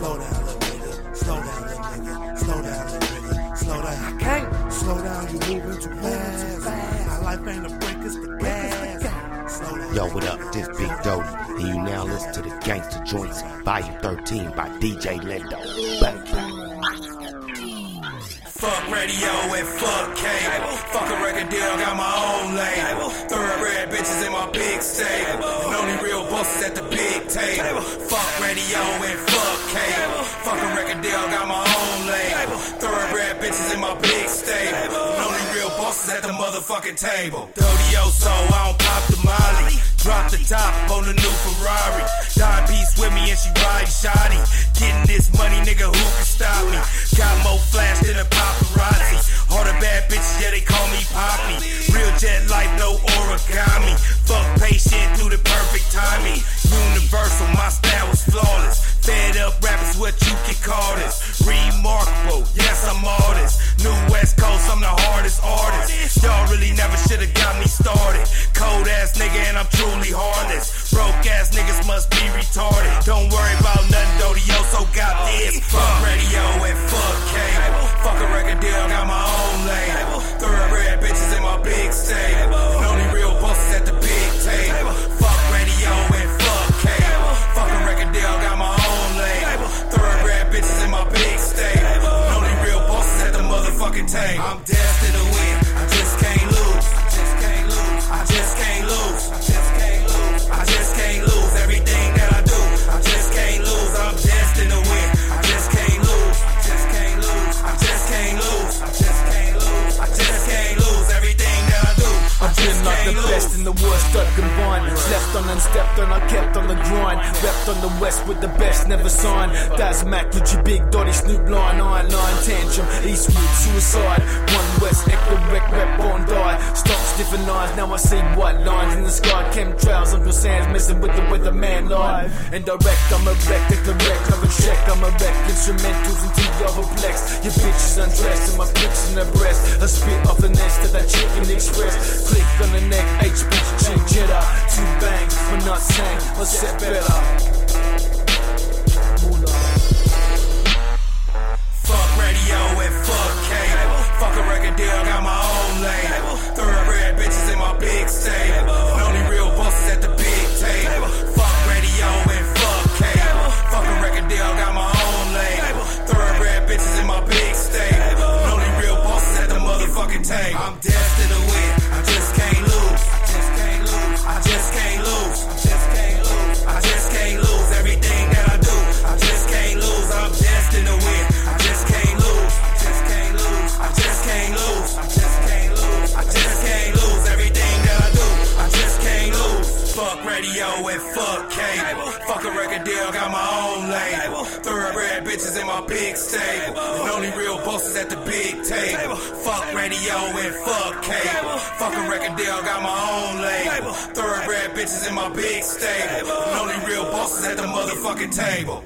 Slow down, little nigga. Slow down, little nigga. Slow down, little nigga. Slow down. I can't. Slow down, you moving too fast. My life ain't a break, it's the gas. Slow down. Yo, what up? This Big Doty, and you now listen to the Gangsta Jointz, Volume 13 by DJ Lindo. Bang, bang. Fuck radio and fuck cable. Fuck a record deal, got my own label. Thoroughbred bitches in my big stable. And only real bosses at the big table. Fuck radio and bitches in my big stable. Only real bosses at the motherfucking table. Dodio so I don't pop the molly. Drop the top on the new Ferrari. Dime piece with me and she ride shoddy. Getting this money, nigga, who can stop me? Got more flash than a paparazzi. All the bad bitches, yeah, they call me Poppy. Real jet life, no origami. Fuck patient through the perfect timing. Universal, my style retarded. Don't worry about nothing, Dodio, so got this. Fuck radio and fuck cable. Fuck a record deal, got my own label. Thoroughbred bitches in my big stable. And only real bosses at the big table. Fuck radio and fuck cable. Fuck a record deal, got my own label. Thoroughbred bitches in my big stable. And only real bosses at the motherfucking table. I'm destined and the worst up combined. Slept on and stepped on, I kept on the grind. Repped on the west with the best, never signed. That's Mac with your big Doty Snoop line, iron line, tantrum, Eastwood, suicide. Stiffing eyes, now I see white lines in the sky. Chemtrails on your sands, messing with the weatherman live. And direct, I'm a wreck, take the wreck, have a check, I'm a wreck. Instrumentals until you're perplexed. Your bitch is undressed, and my pics in her breast. I spit off the nest of that chicken express. Click on the neck, H bitch, chin jitter. Two bangs, not sang, I set better. I'm destined Fuck radio and fuck cable. Fuck a record deal, got my own label. Thoroughbred bitches in my big stable. And only real bosses at the big table. Fuck radio and fuck cable. Fuck a record deal, got my own label. Thoroughbred bitches in my big stable. And only real bosses at the motherfucking table.